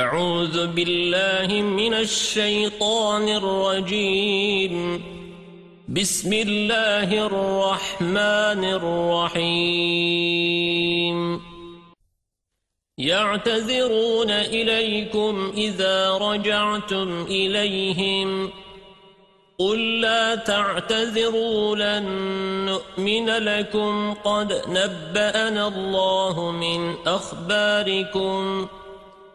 أعوذ بالله من الشيطان الرجيم. بسم الله الرحمن الرحيم. يعتذرون إليكم إذا رجعتم إليهم. قل لا تعتذروا لن نؤمن لكم. قد نبأنا الله من أخباركم.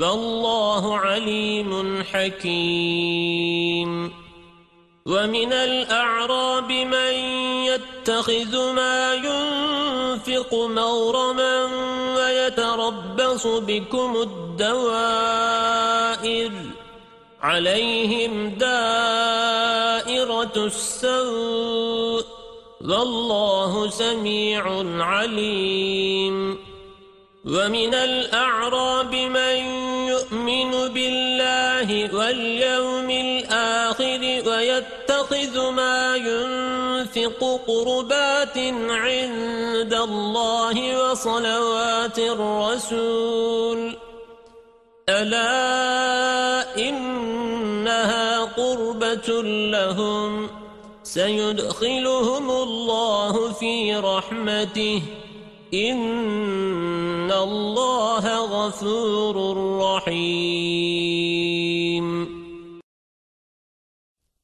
والله عليم حكيم. ومن الأعراب من يتخذ ما ينفق مورما ويتربص بكم الدوائر. عليهم دائرة السوء. والله سميع عليم. ومن الأعراب من واليوم الآخر ويتخذ ما ينفق قربات عند الله وصلوات الرسول. ألا إنها قربة لهم. سيدخلهم الله في رحمته. إن الله غفور رحيم.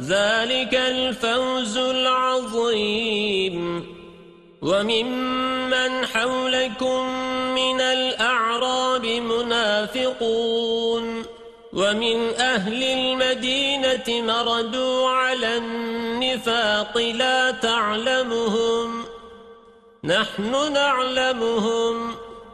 ذلك الفوز العظيم. وممن حولكم من الأعراب منافقون. ومن أهل المدينة مردوا على النفاق لا تعلمهم. نحن نعلمهم.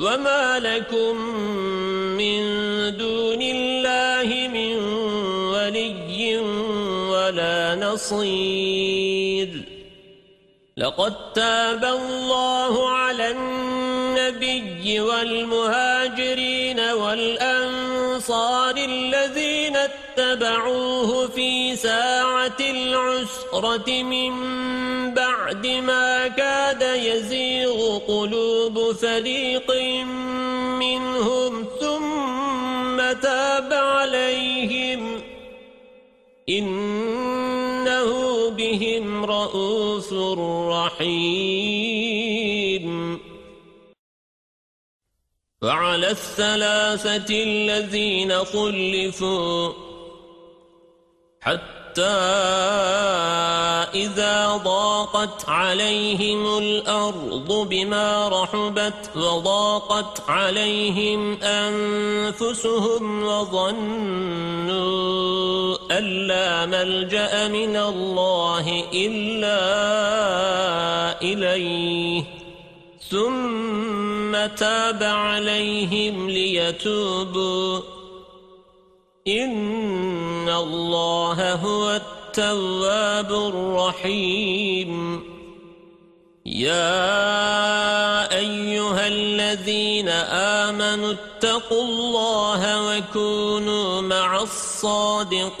وما لكم من دون الله من ولي ولا نصير لقد تاب الله على النبي والمهاجرين والأنصار الذين اتبعوه في ساعة العسرة من بعد ما كاد يزيغ قلوب فريق منهم ثم تاب عليهم. إنه بهم رؤوس رحيم. وعلى الثلاثة الذين خلفوا حتى إذا ضاقت عليهم الأرض بما رحبت وضاقت عليهم أنفسهم وظنوا أن لا ملجأ من الله إلا إليه ثم تاب عليهم ليتوبوا إن الله هو التواب الرحيم. يا أيها الذين آمنوا اتقوا الله وكونوا مع الصادقين.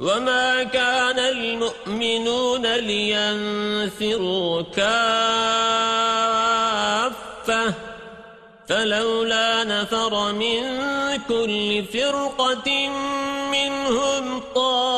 وما كان المؤمنون لينفروا كافة فلولا نفر من كل فرقة منهم طائفة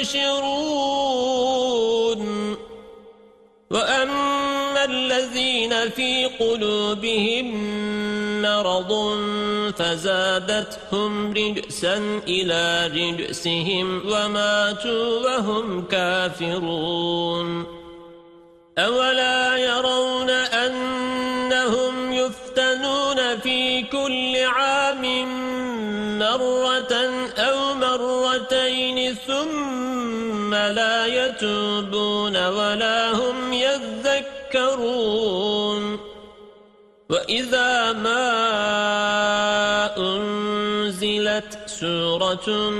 يستبشرون وأما الذين في قلوبهم مرض فزادتهم رجسا إلى رجسهم وماتوا وهم كافرون. أولا يرون ثم لا يتوبون ولا هم يذكرون. وإذا ما أنزلت سورة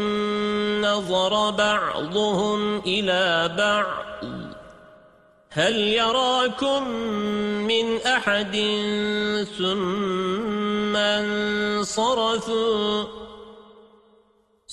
نظر بعضهم إلى بعض. هل يراكم من أحد ثم انصرفوا؟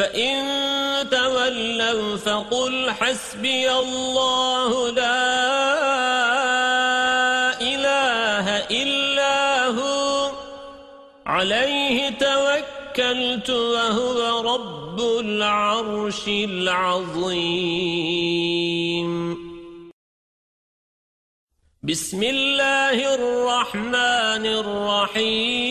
فإن تولوا فقل حسبي الله لا إله إلا هو. عليه توكلت وهو رب العرش العظيم. بسم الله الرحمن الرحيم.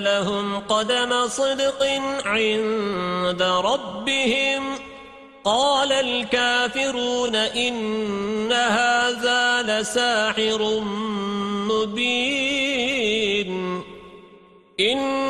لهم قدم صدق عند ربهم. قال الكافرون إن هذا لساحر مبين. إن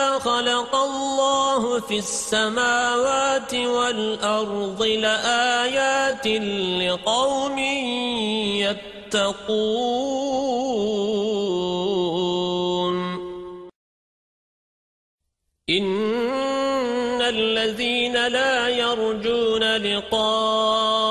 الله في السماوات والأرض لآيات لقوم يتقون. إن الذين لا يرجون برضوا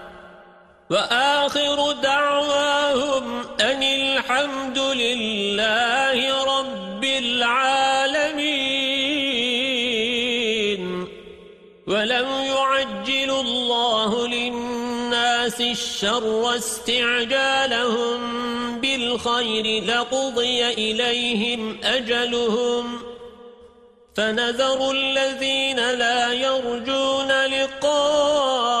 وآخر دعواهم أن الحمد لله رب العالمين. ولو يعجل الله للناس الشر استعجالهم بالخير لقضي إليهم أجلهم. فنذر الذين لا يرجون لقاءنا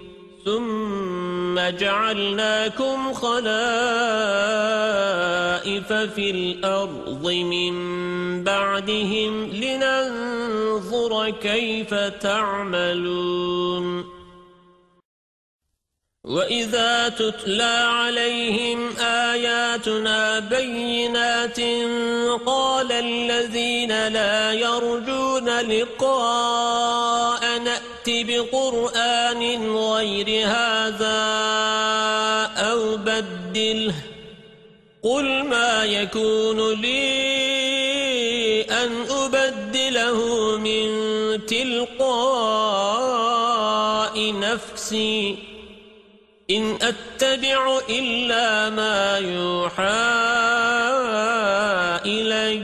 ثم جعلناكم خلائف في الأرض من بعدهم لننظر كيف تعملون. وَإِذَا تُتْلَى عَلَيْهِمْ آيَاتُنَا بَيِّنَاتٍ قَالَ الَّذِينَ لَا يَرْجُونَ لِقَاءَ نَأْتِ بِقُرْآنٍ غَيْرِ هَذَا أَوْ بَدِّلْهُ قُلْ مَا يَكُونُ لِي أَنْ أُبَدِّلَهُ مِنْ تِلْقَاءِ نَفْسِي إن أتبع إلا ما يوحى إلي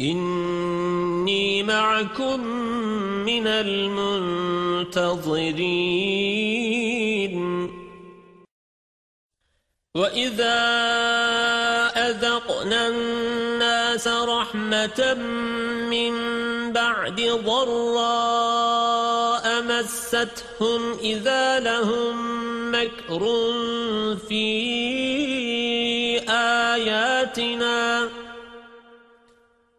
إني معكم من المنتظرين. وإذا أذقنا الناس رحمة من بعد ضراء مستهم إذا لهم مكر في آياتنا.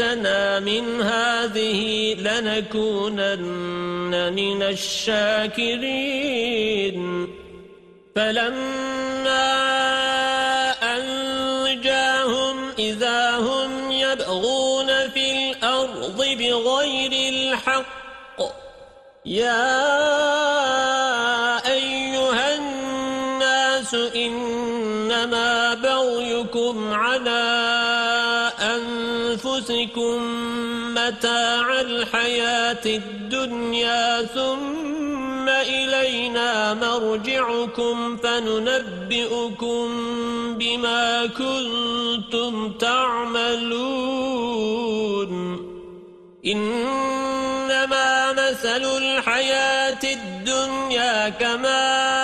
أنجيتنا من هذه لنكونن من الشاكرين فلما أنجاهم إذا هم يبغون في الأرض بغير الحق يا أنفسكم متاع الحياة الدنيا ثم إلينا مرجعكم فننبئكم بما كنتم تعملون. إنما مثل الحياة الدنيا كما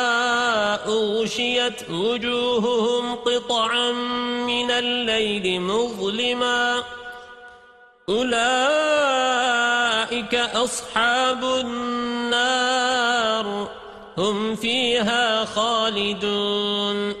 أغشيت وجوههم قطعا من الليل مظلما. أولئك أصحاب النار. هم فيها خالدون.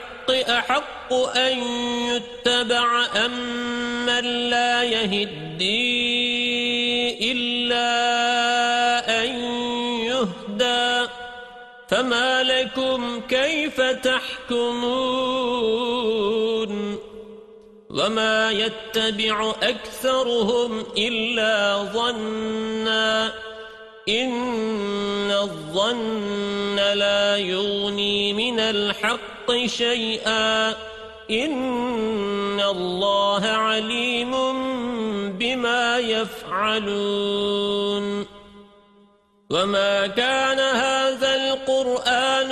أحق أن يتبع أم من لا يهدي إلا أن يهدى. فما لكم كيف تحكمون؟ وما يتبع أكثرهم إلا ظنّا. إن الظن لا يغني من الحق. شيئا. إن الله عليم بما يفعلون. وما كان هذا القرآن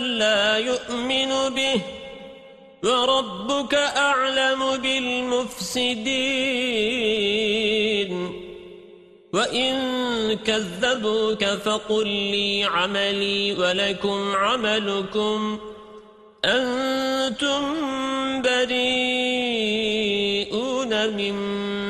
من لا يؤمن به وربك أعلم بالمفسدين. وَإِن كَذَّبُوكَ فَقُل لِّي عَمَلِي وَلَكُمْ عَمَلُكُمْ أَنتُم بَرِيئُونَ مِمَّا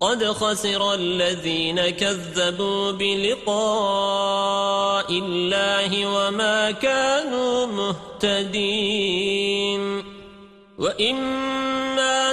قد خسر الذين كذبوا بلقاء الله وما كانوا مهتدين. وإما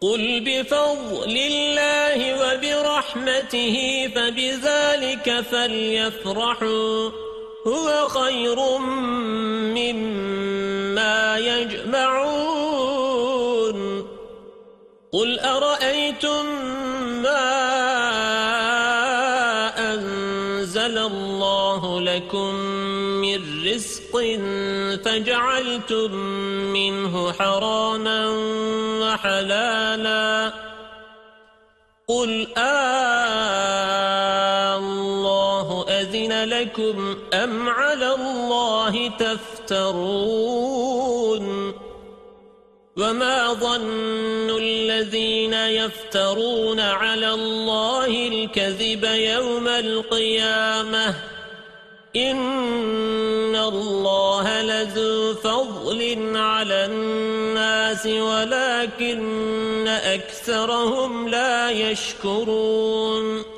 قل بفضل الله وبرحمته رحمته فبذلك فليفرحوا. هو خير مما يجمعون. قل أرأيتم ما أنزل الله لكم؟ من رزق فجعلتم منه حراما وحلالا. قل آه الله أذن لكم أم على الله تفترون؟ وما ظن الذين يفترون على الله الكذب يوم القيامة؟ إن الله لذو فضل على الناس ولكن أكثرهم لا يشكرون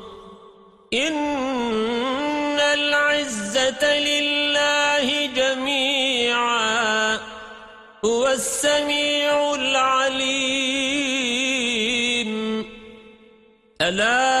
إن العزة لله جميعا هو السميع العليم. ألا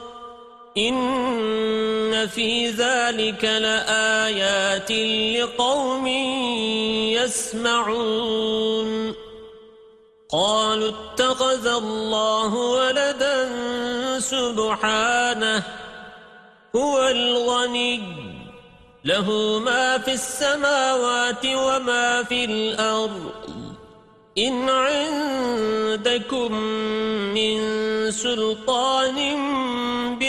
إن في ذلك لآيات لقوم يسمعون قالوا اتخذ الله ولدا سبحانه هو الغني له ما في السماوات وما في الأرض إن عندكم من سلطان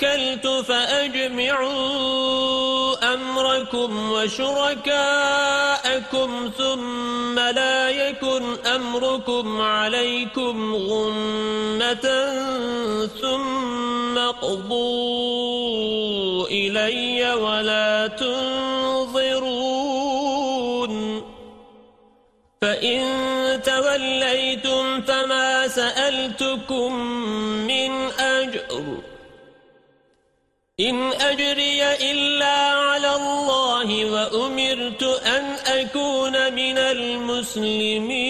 توكلت فأجمعوا أمركم وشركاءكم ثم لا يكن أمركم عليكم غمة ثم تقضوا إلي ولا تنظرون فإن توليتم فما سألتكم من أجر إن أجري إلا على الله وأمرت أن أكون من المسلمين.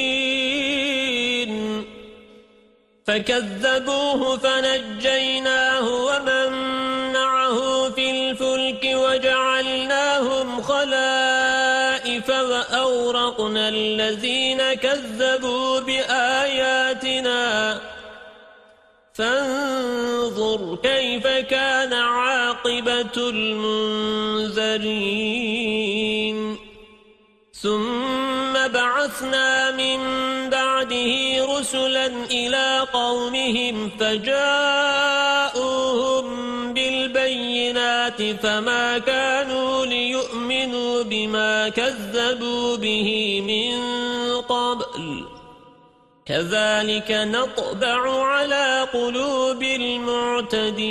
فكذبوه فنجيناه ومن معه في الفلك وجعلناهم خلائف وأورقنا الذين كذبوا بآياتنا. فانظر المنذرين. ثم بعثنا من بعده رسلا إلى قومهم فجاءوهم بالبينات فما كانوا ليؤمنوا بما كذبوا به من قبل. كذلك نطبع على قلوب المعتدين.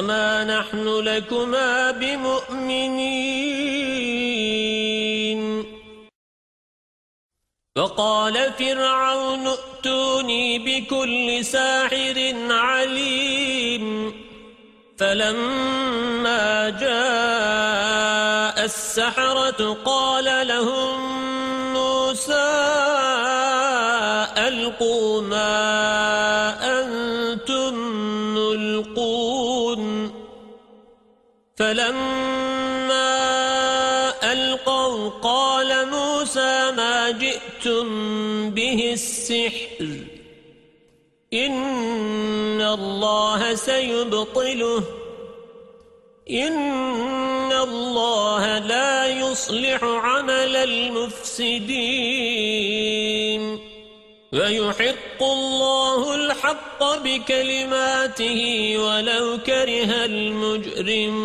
وما نحن لكما بمؤمنين. وقال فرعون ائتوني بكل ساحر عليم. فلما جاء السحرة قال لهم موسى ألقوا ما جئتم به السحر إن الله سيبطله إن الله لا يصلح عمل المفسدين ويحق الله الحق بكلماته ولو كره المجرمون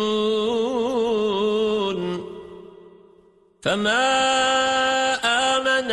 فما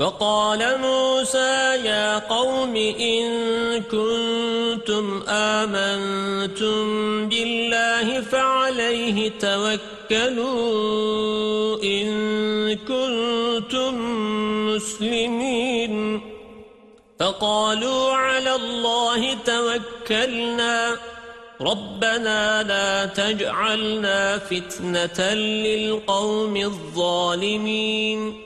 وَقَالَ مُوسَى يَا قَوْمِ إِن كُنتُمْ آمَنتُم بِاللَّهِ فَعَلَيْهِ تَوَكَّلُوا إِن كُنتُم مُّسْلِمِينَ. فقالوا على الله توكلنا. ربنا لا تجعلنا فتنة للقوم الظالمين.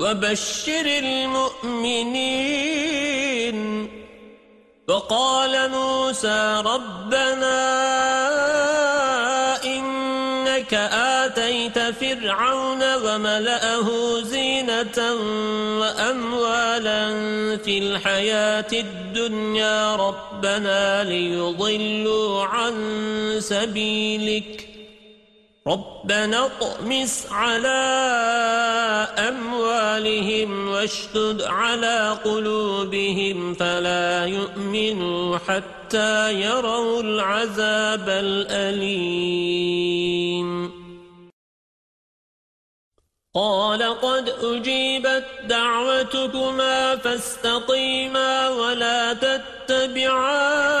وبشر المؤمنين. وقال موسى ربنا إنك آتيت فرعون وملأه زينة وأموالا في الحياة الدنيا. ربنا ليضلوا عن سبيلك. ربنا اطمس على أموالهم واشتد على قلوبهم فلا يؤمنوا حتى يروا العذاب الأليم. قال قد أجيبت دعوتكما فاستقيما ولا تتبعان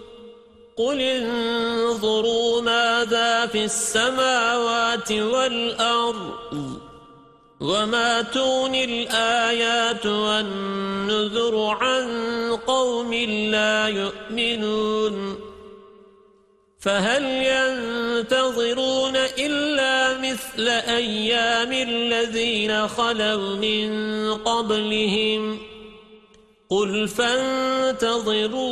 قل انظروا ماذا في السماوات والأرض وما توني الآيات والنذر عن قوم لا يؤمنون فهل ينتظرون إلا مثل أيام الذين خلوا من قبلهم قل فانتظروا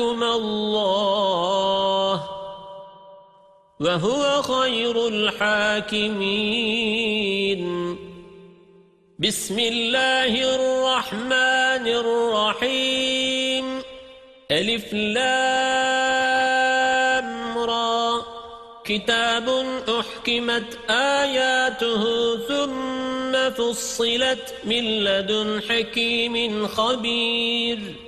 الله وهو خير الحاكمين. بسم الله الرحمن الرحيم. ألف لام را. كتاب أحكمت آياته ثم فصلت من لدن حكيم خبير.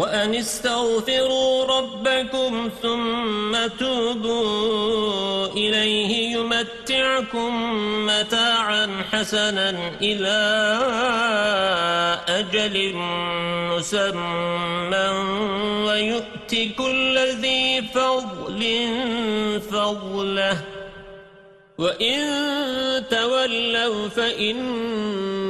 وأن استغفروا ربكم ثم توبوا إليه يمتعكم متاعا حسنا إلى أجل مسمى ويؤتي كل ذي فضل فضله. وإن تولوا فإني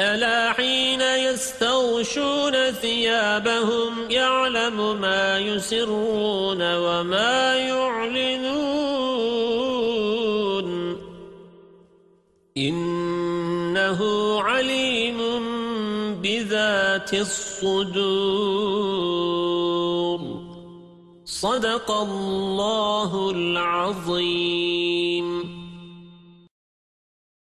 ألا حين يستغشون ثيابهم يعلم ما يسرون وما يعلنون؟ إنه عليم بذات الصدور. صدق الله العظيم.